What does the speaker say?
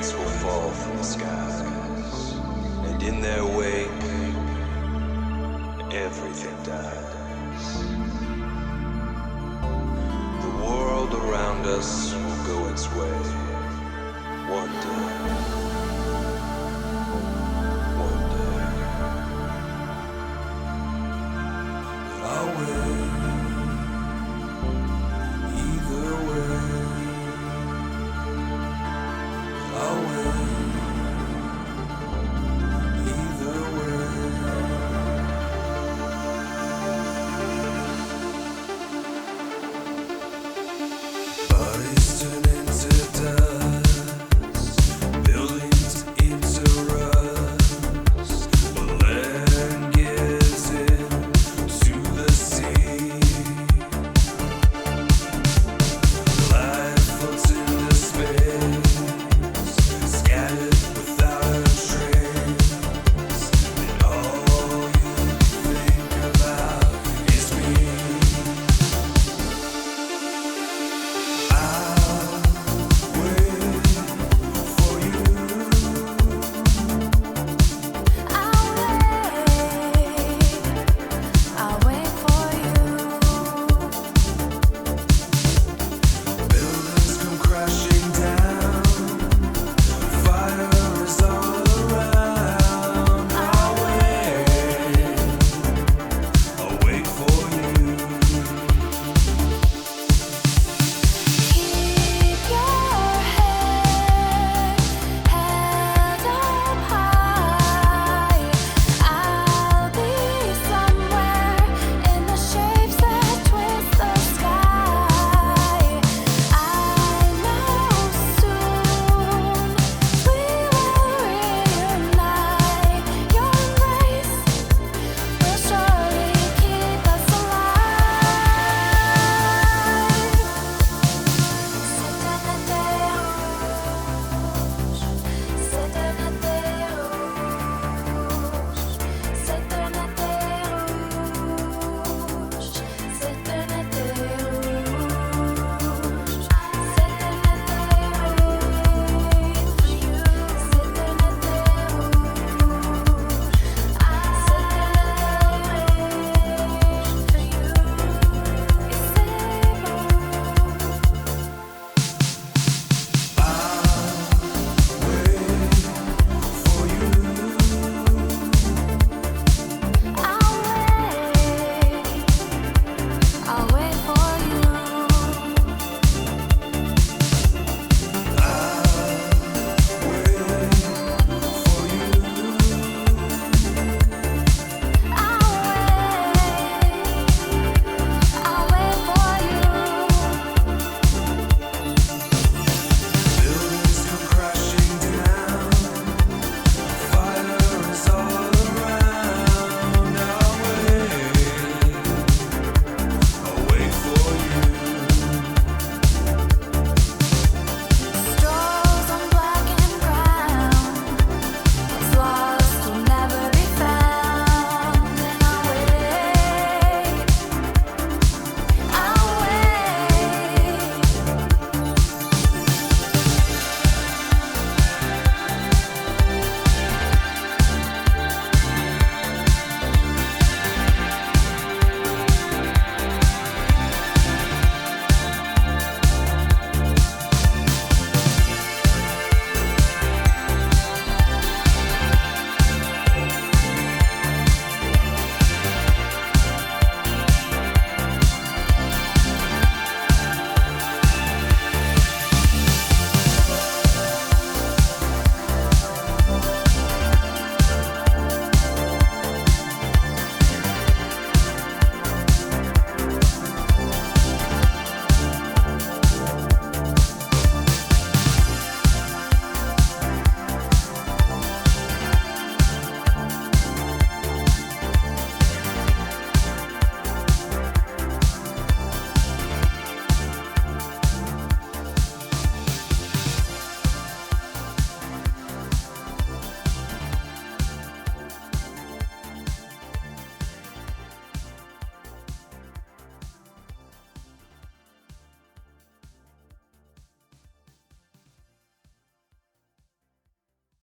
planets will fall from the skies, and in their wake, everything dies. The world around us will go its way one day.